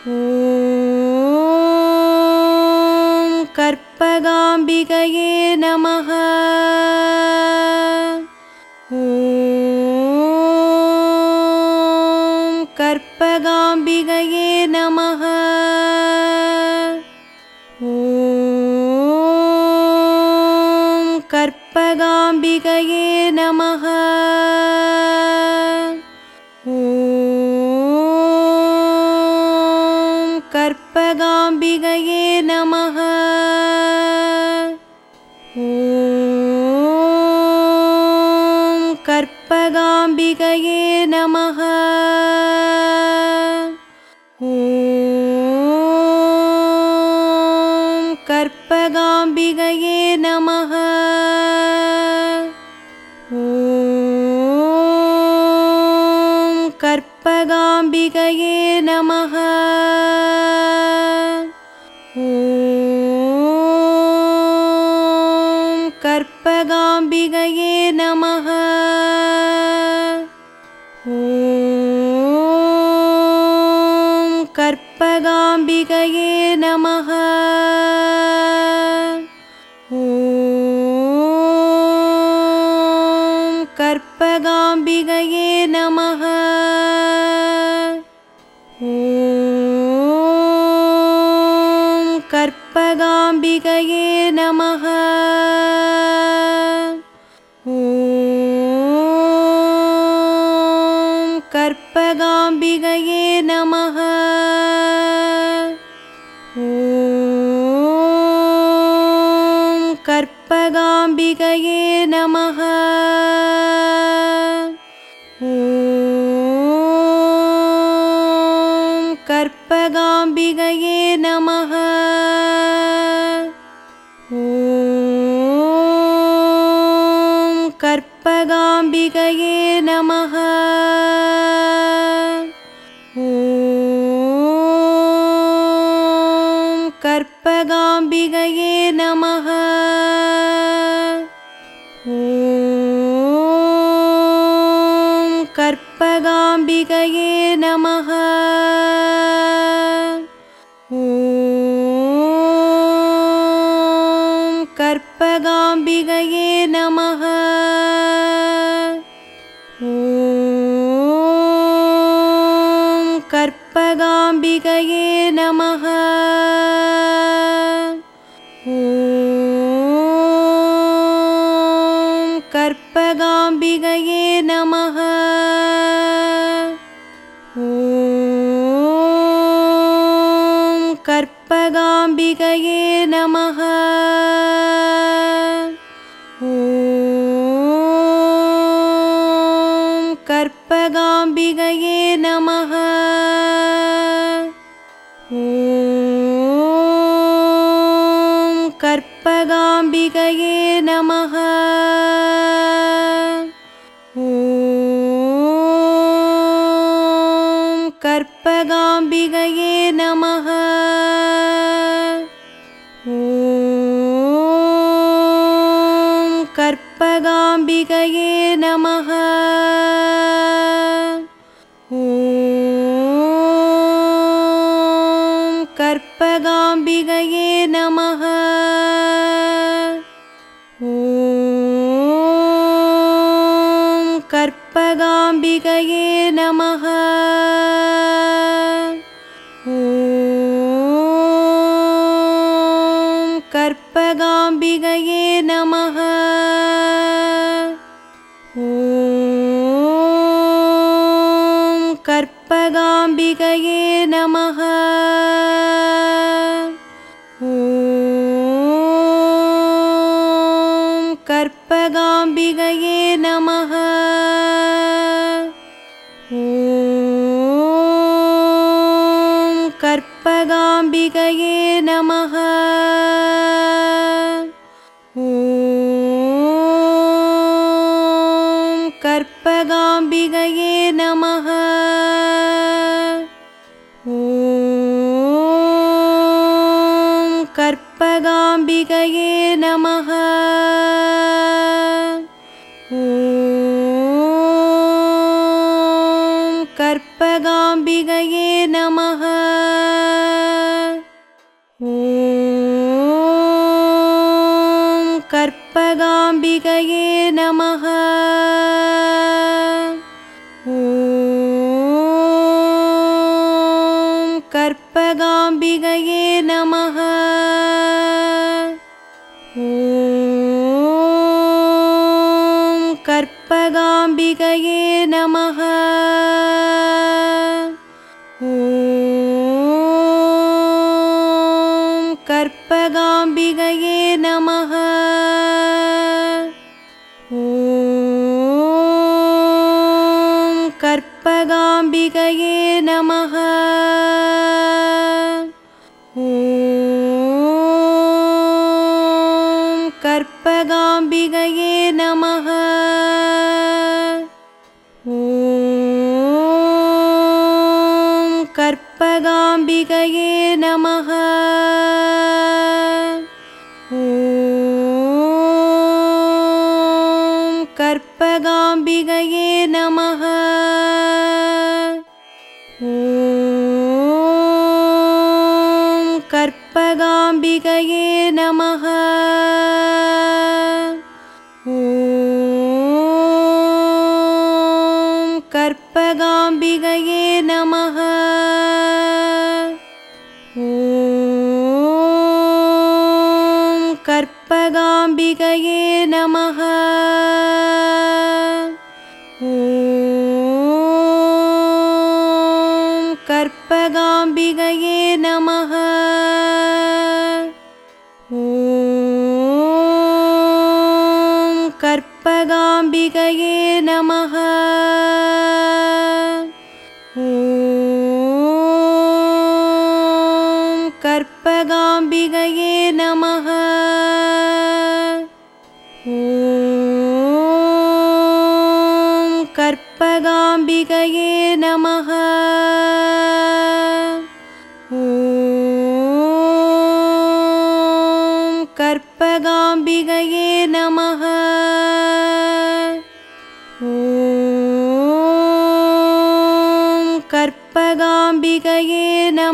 ॐ कर्पगाम्बिकये नमः गाम् नमः भी गए पगाम् नमः। ना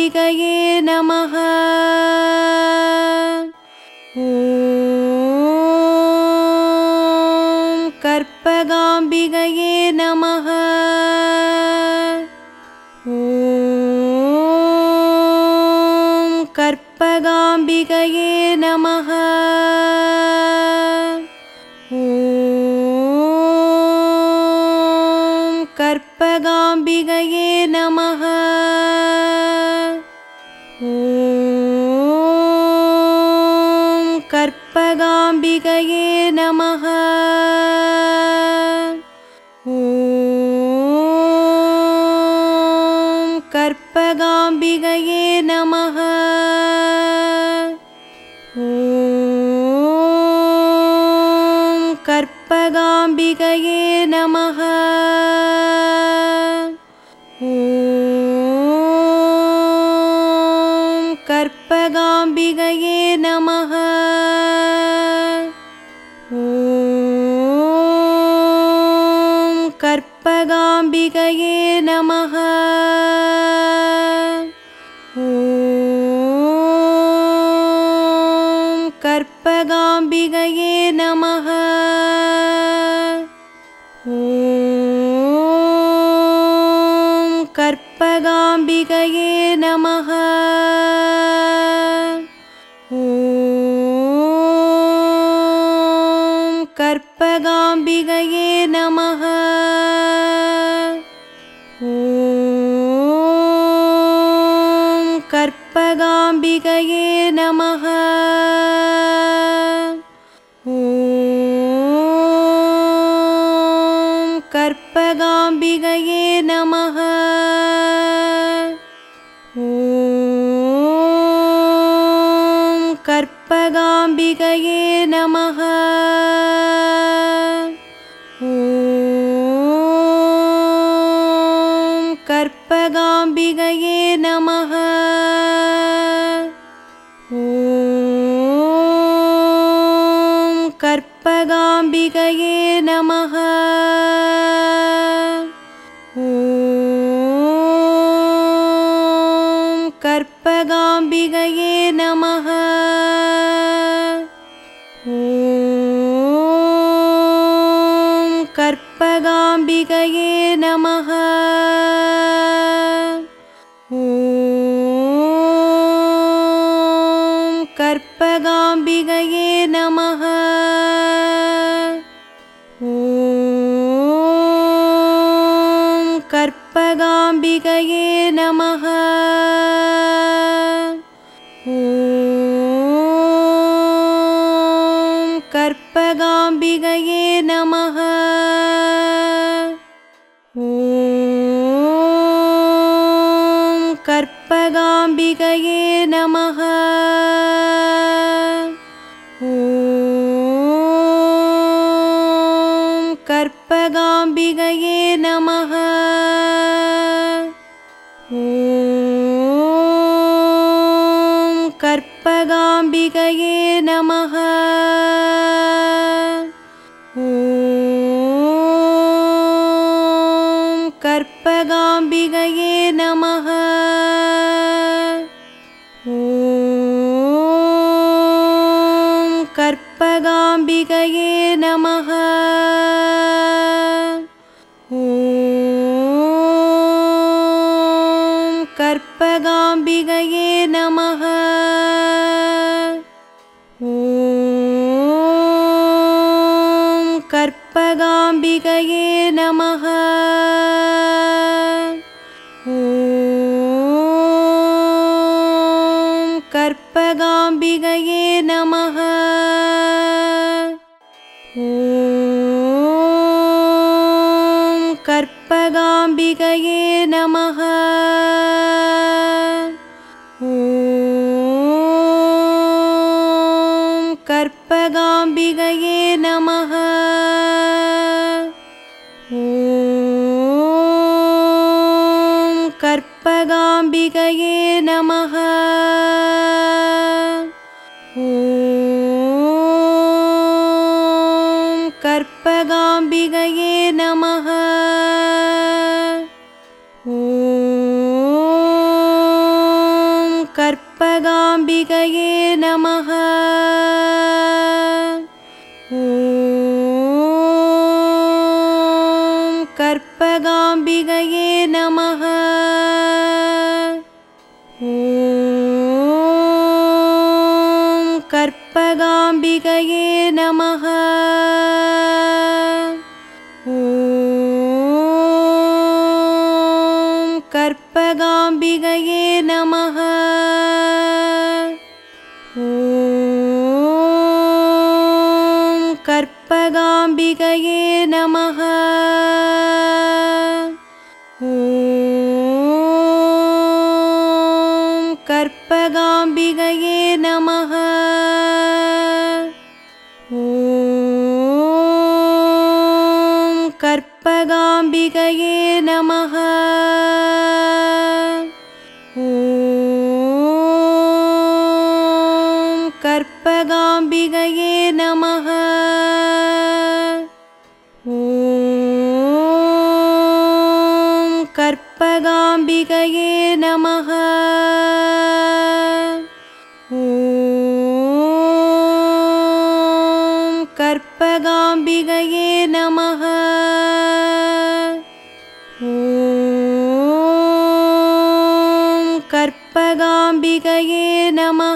一个亿。पगाम्बिकये नमः। ये नमः। உலகே கையே म् नमः।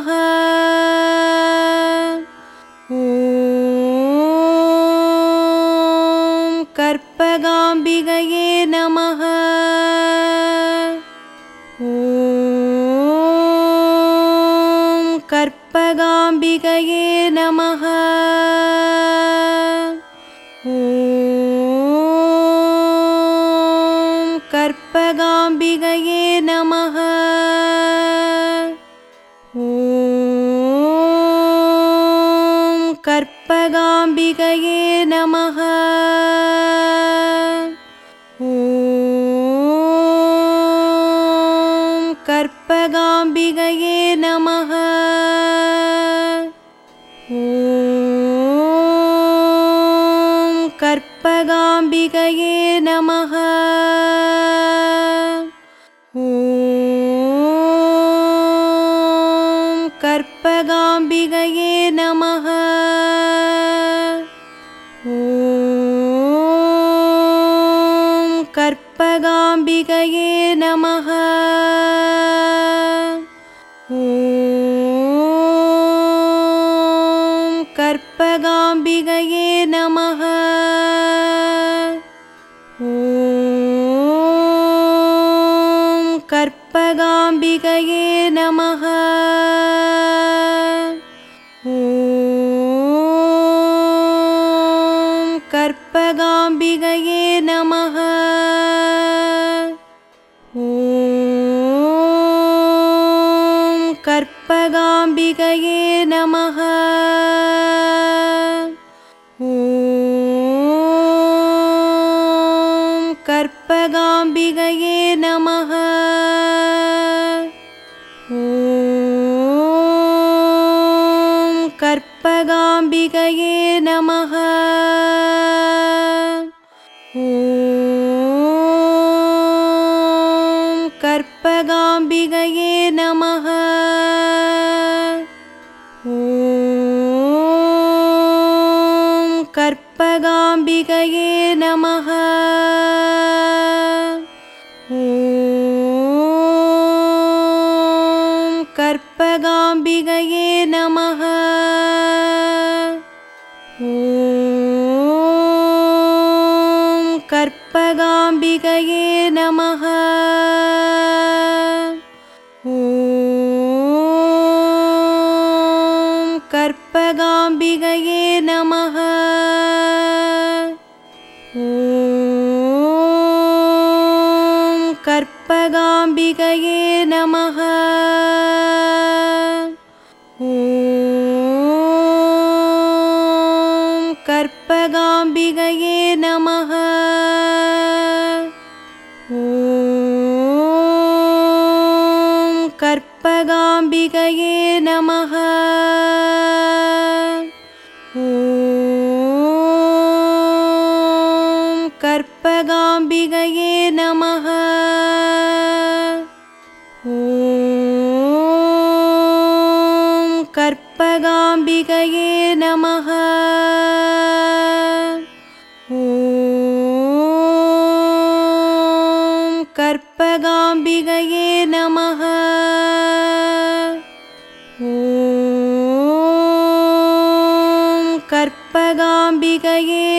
ದಾಸಯೇ 一个亿。कर्पगाम्बिगये नमः ॐ कर्पगाम्बिगये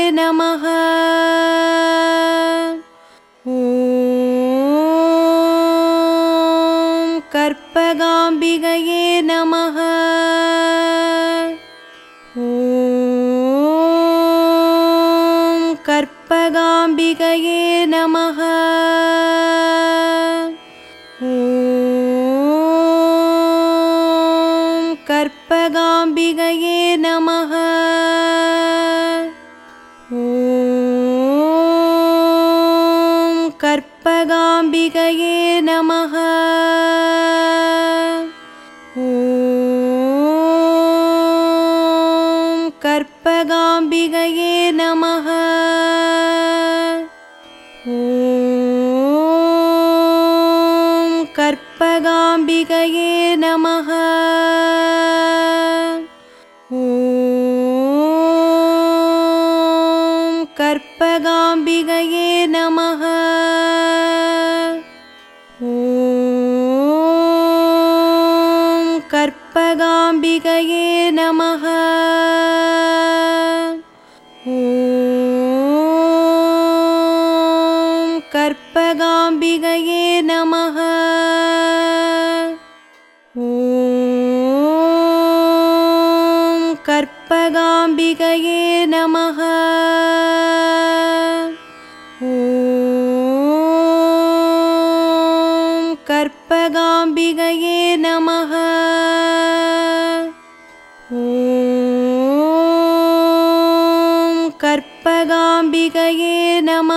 नाम।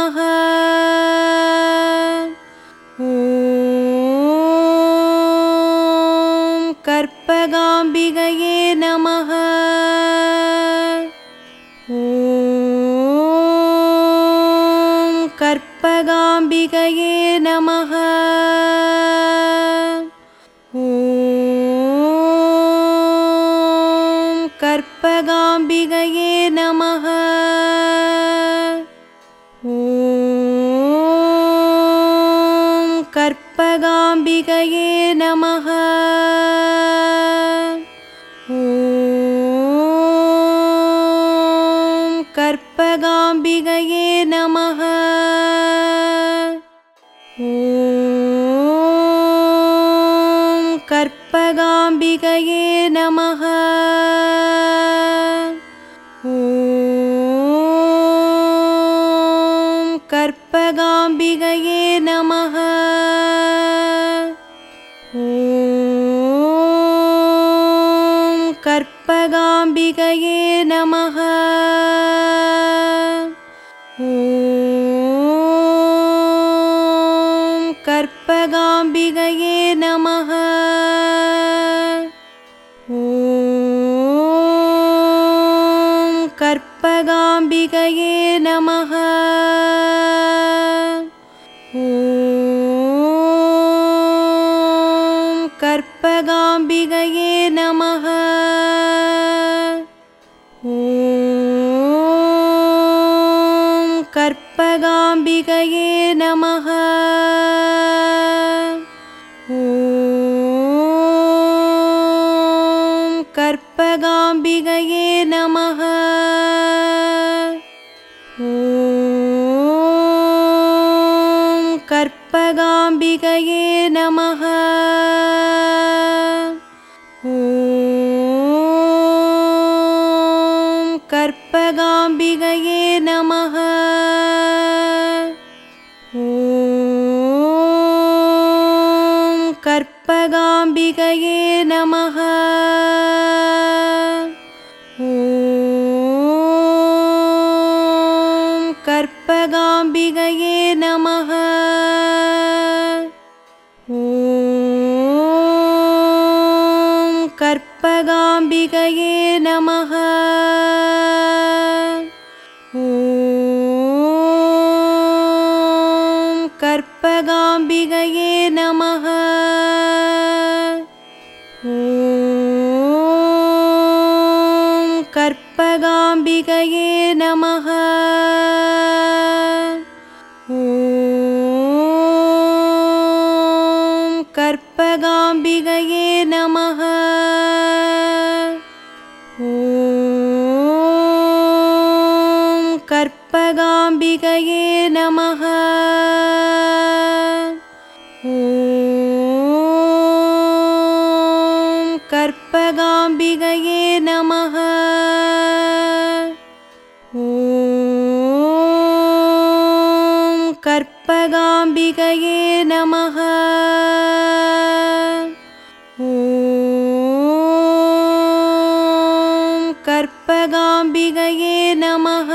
कर्पगाम्बिगये नमः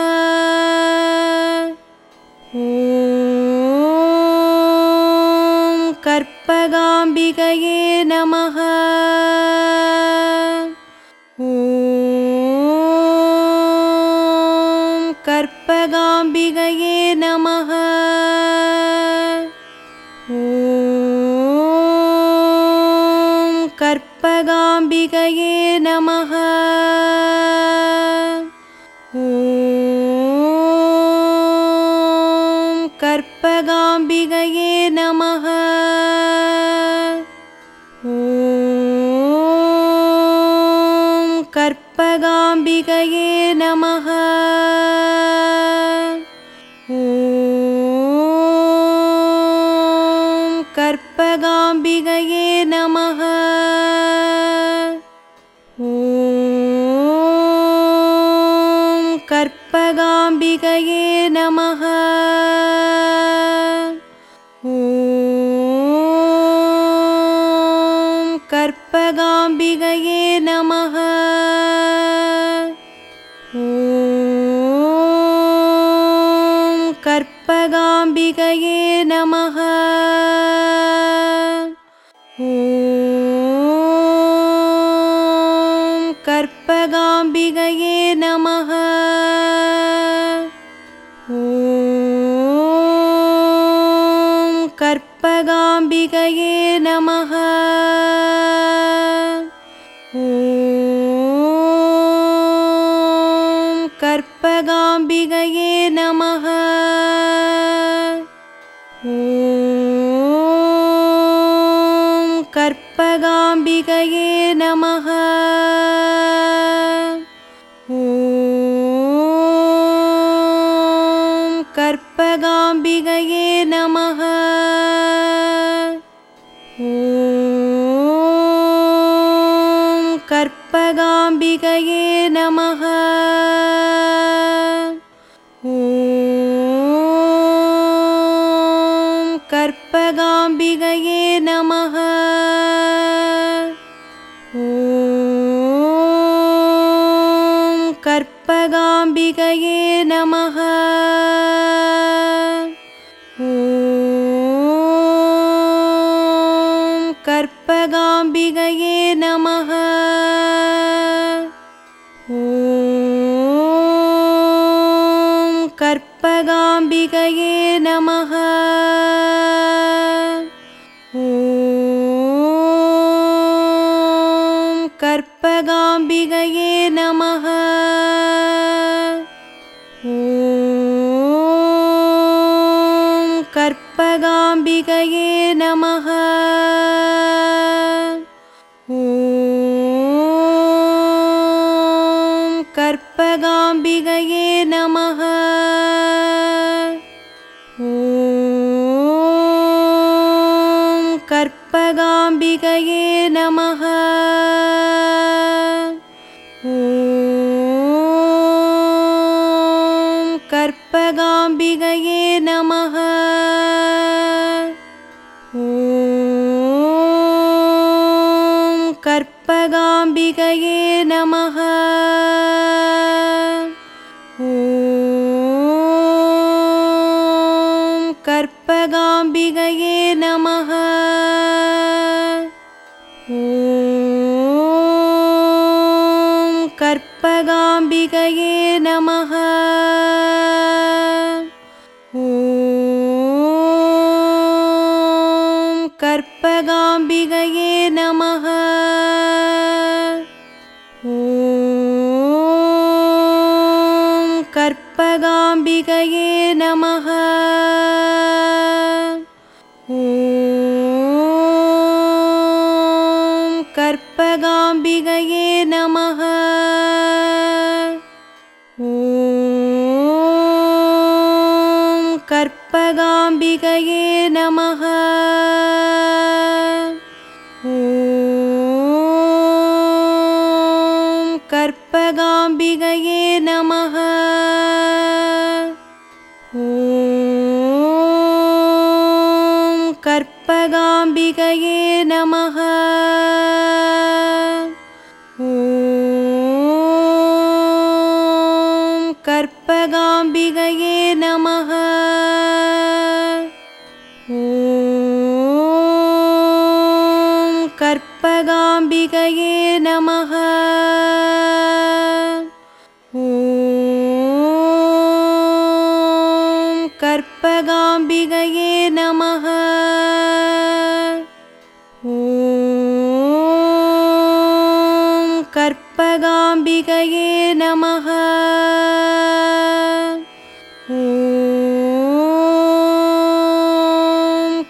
அம்பிகையே 一个亿。नमः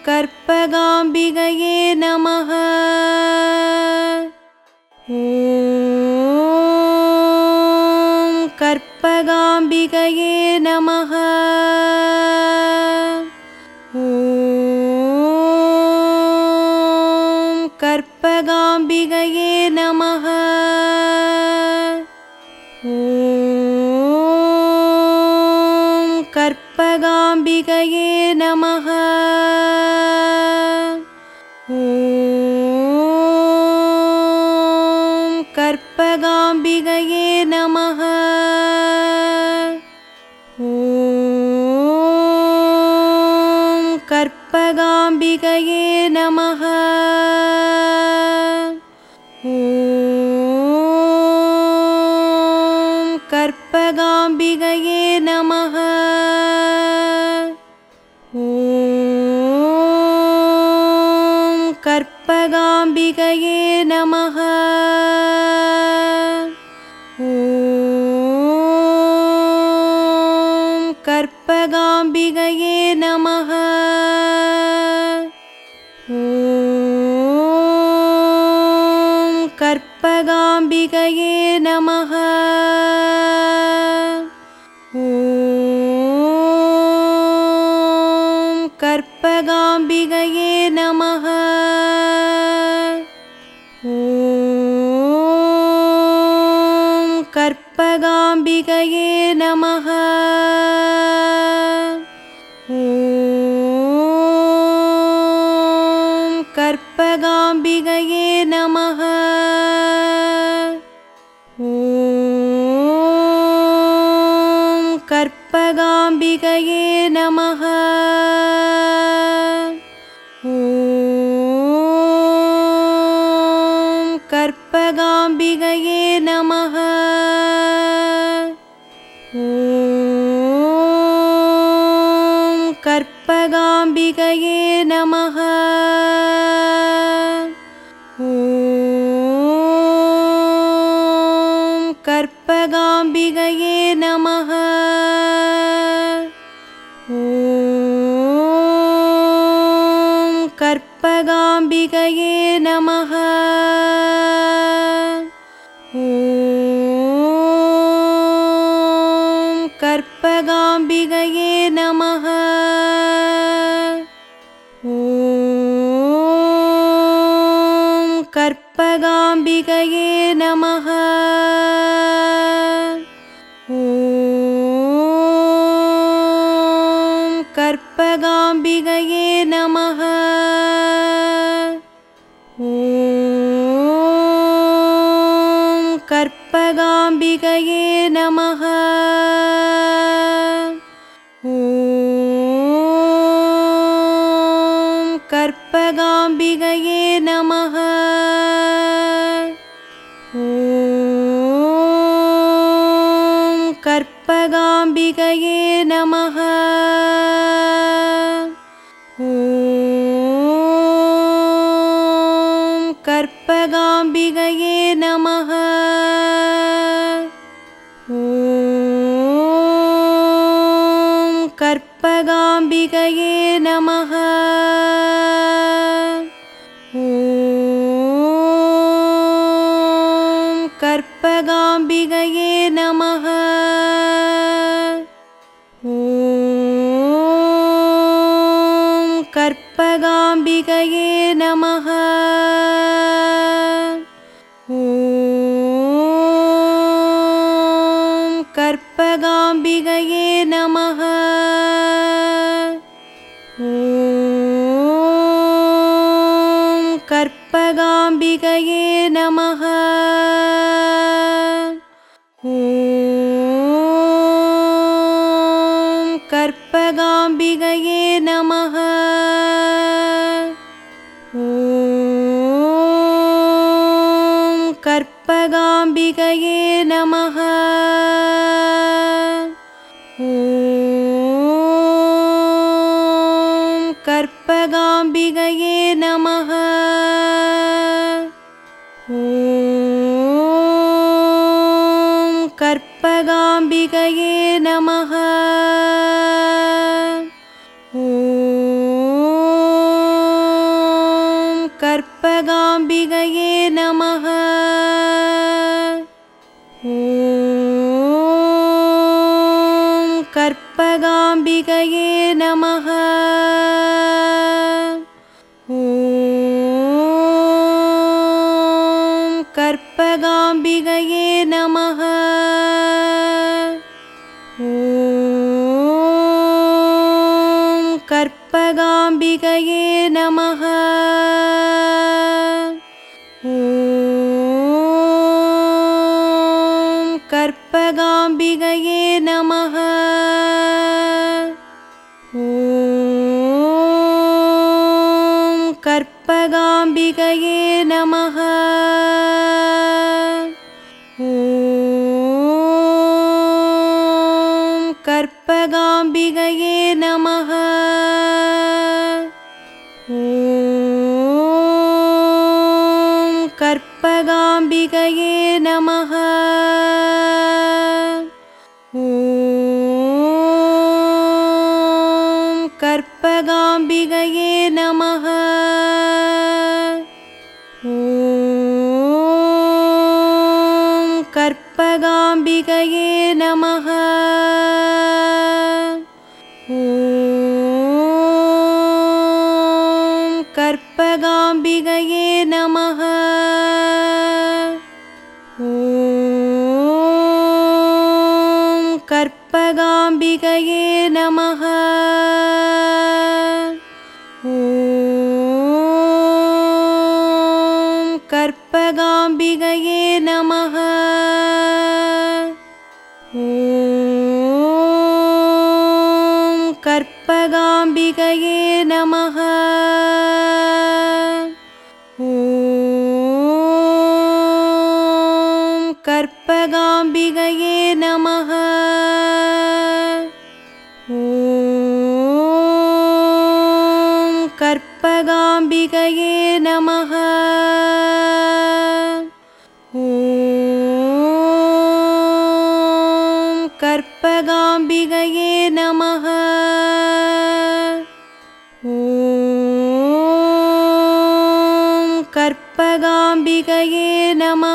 कर्पगाम्बिगये नमः नाम। ಿಗೆಯ नमः कर्पगाम्बिगये नमः नमः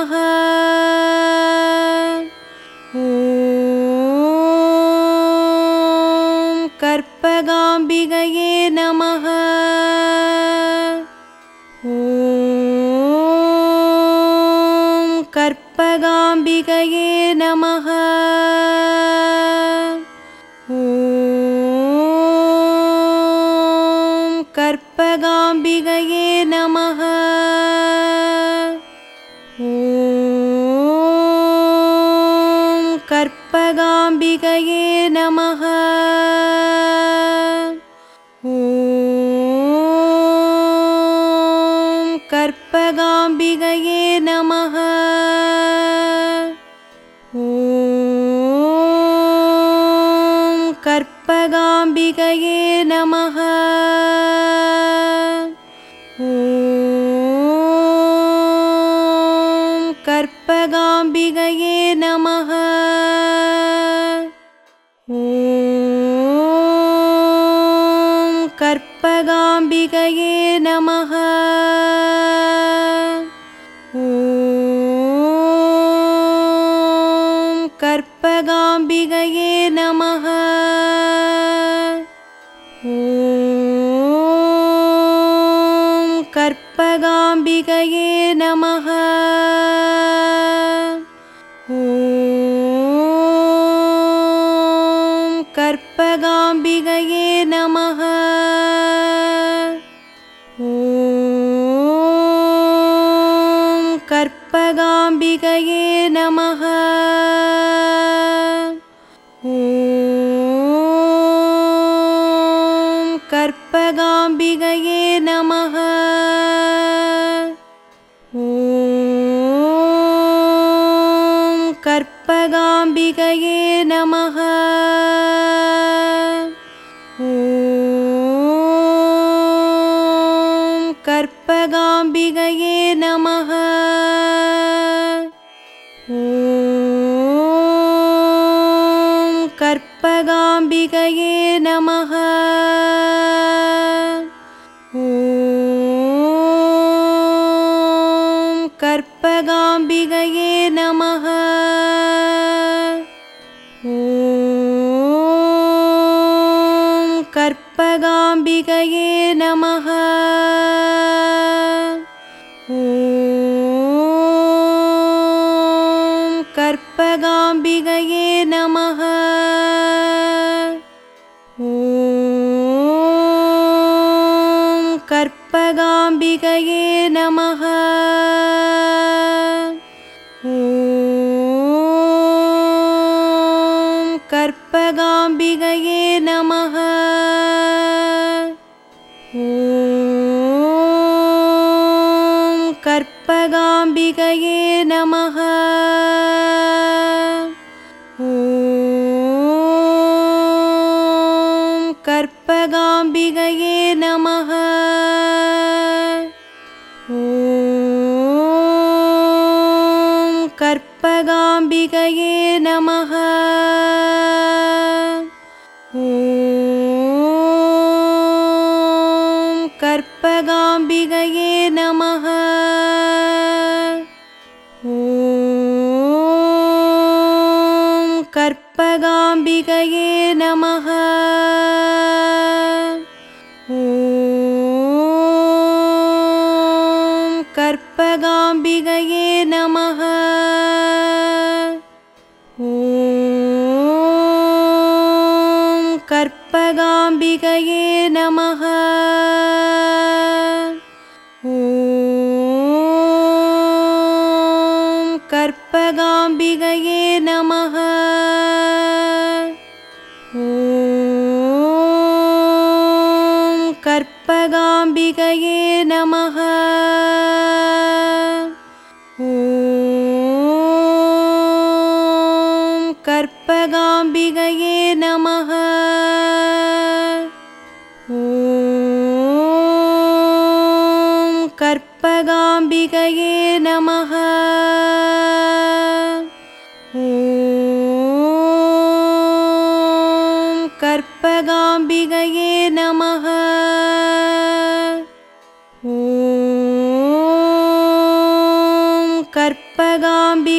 कर्पगाम्बिगये नमः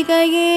கையே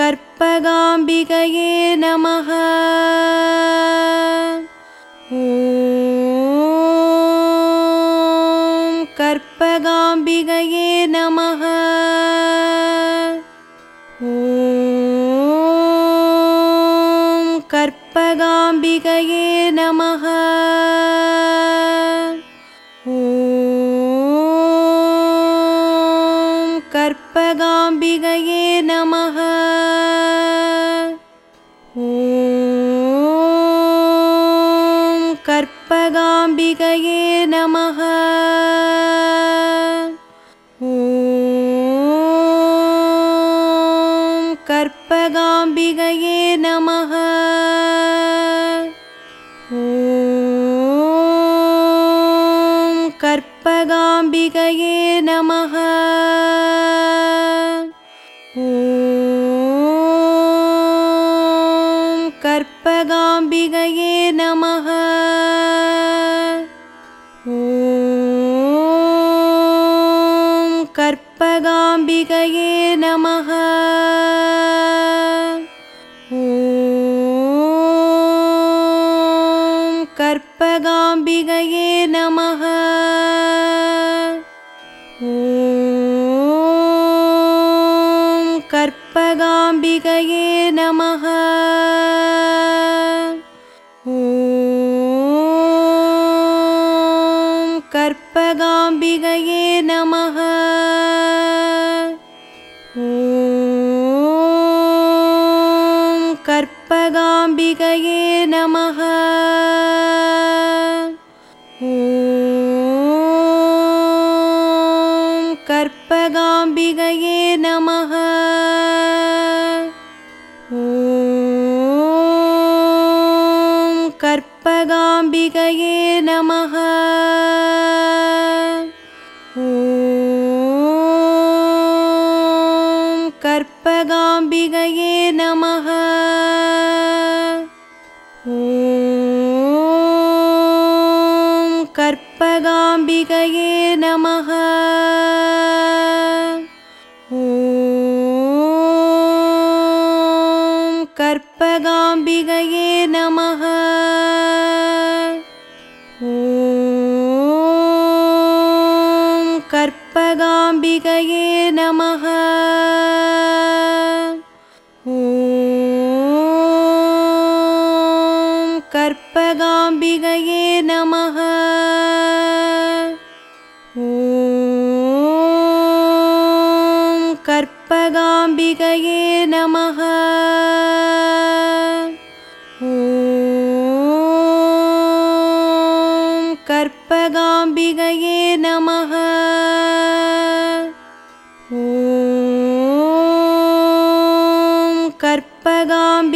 कर्पगाम्बिकये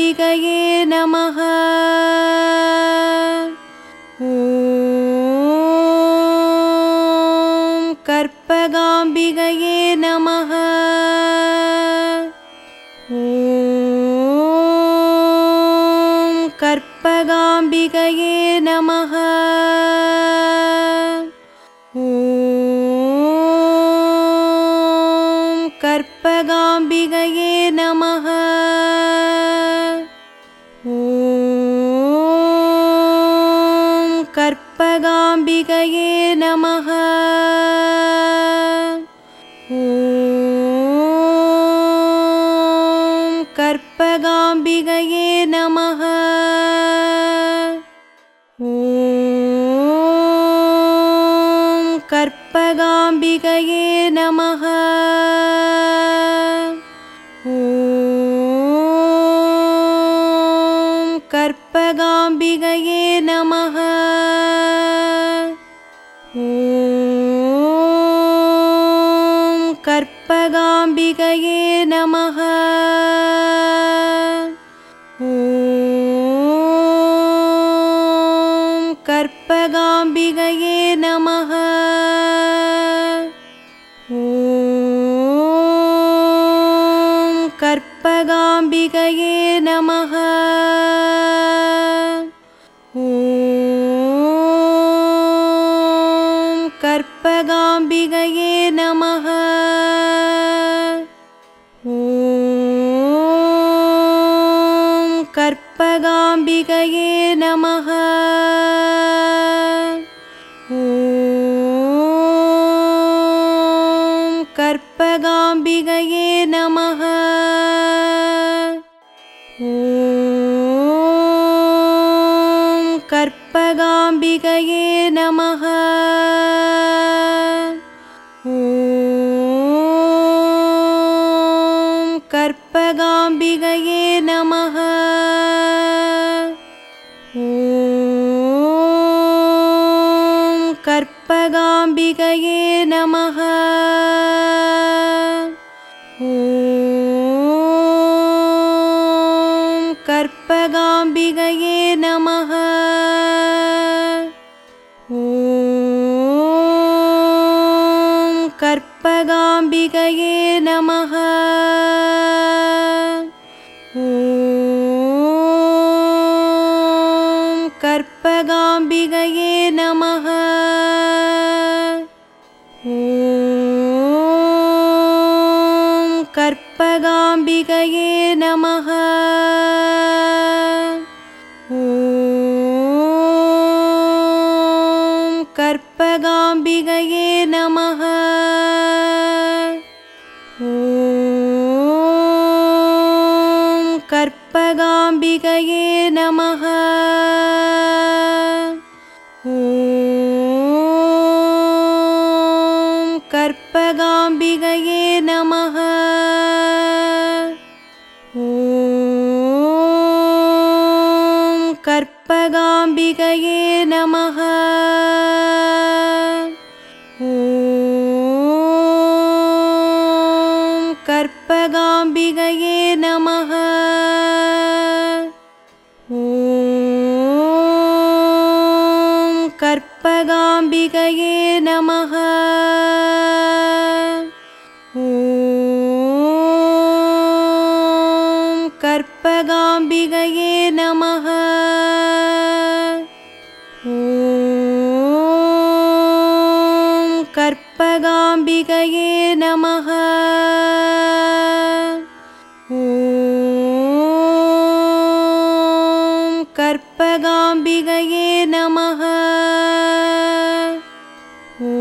िगे नमः। ॐ कर्पगाम्बिकये नमः। ॐ कर्पगाम्बिकये नमः। कर्पगाम्बिकये नमः। kayak पगाम्बिगये नमः। ॐ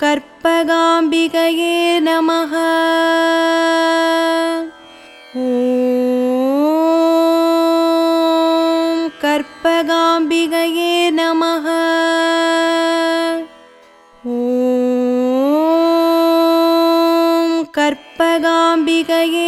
कर्पगाम्बिगये नमः। ॐ कर्पगाम्बिगये नमः। ॐ कर्पगाम्बिगये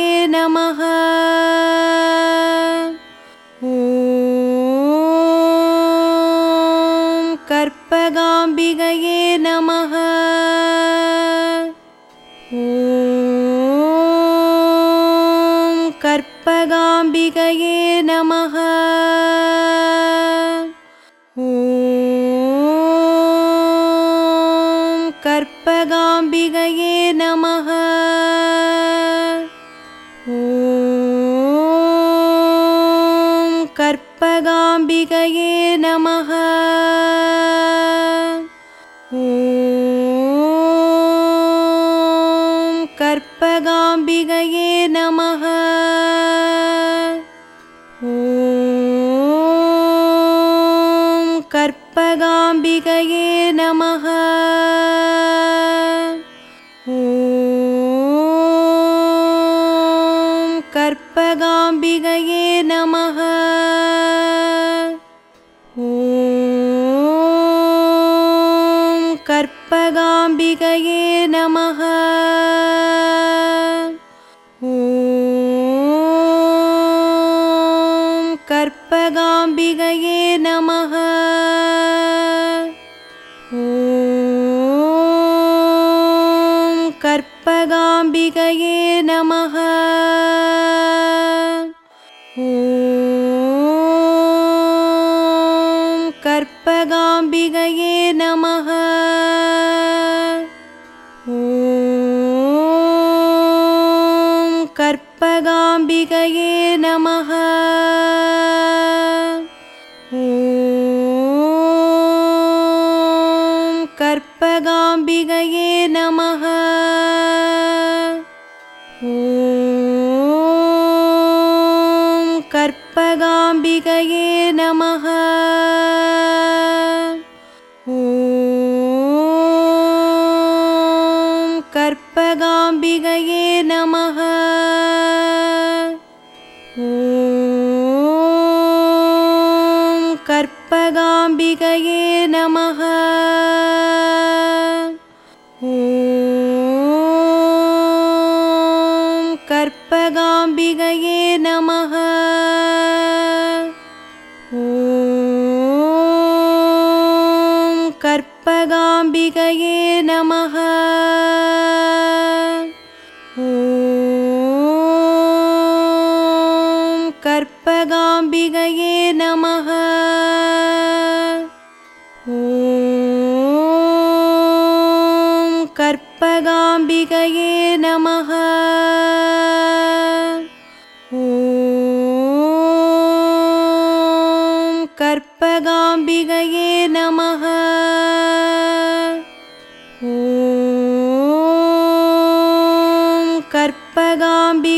कर्पगाम्बिगये नमः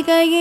கார்த்திகையே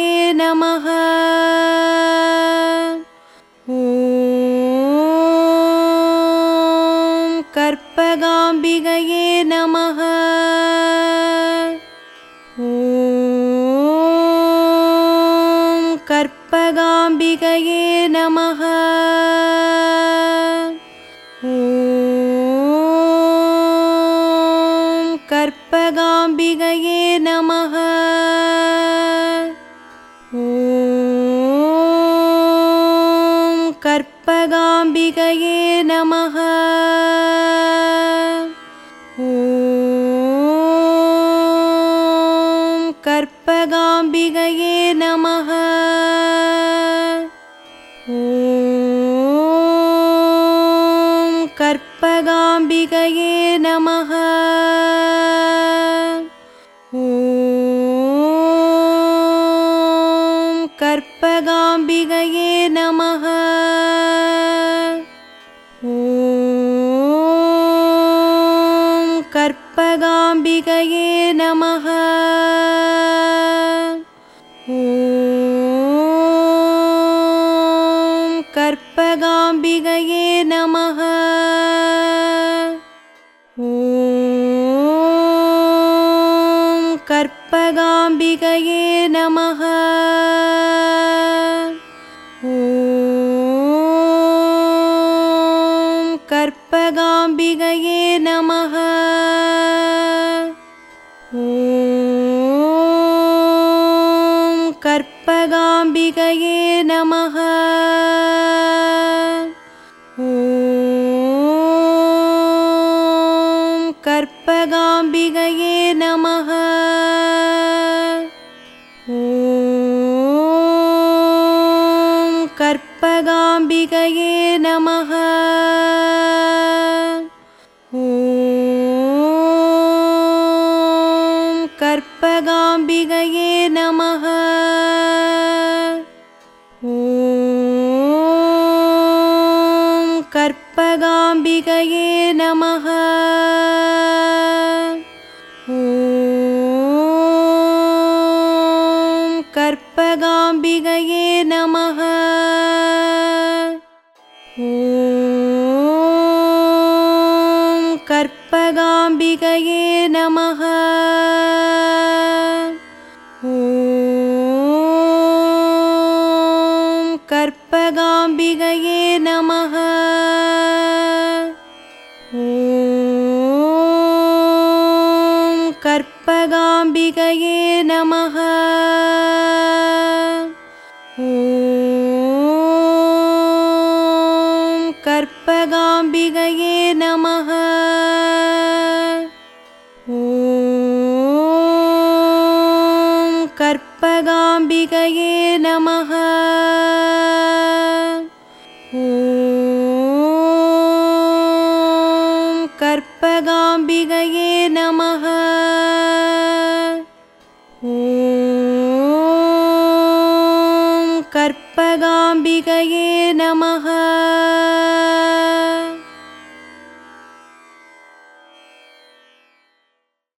应该。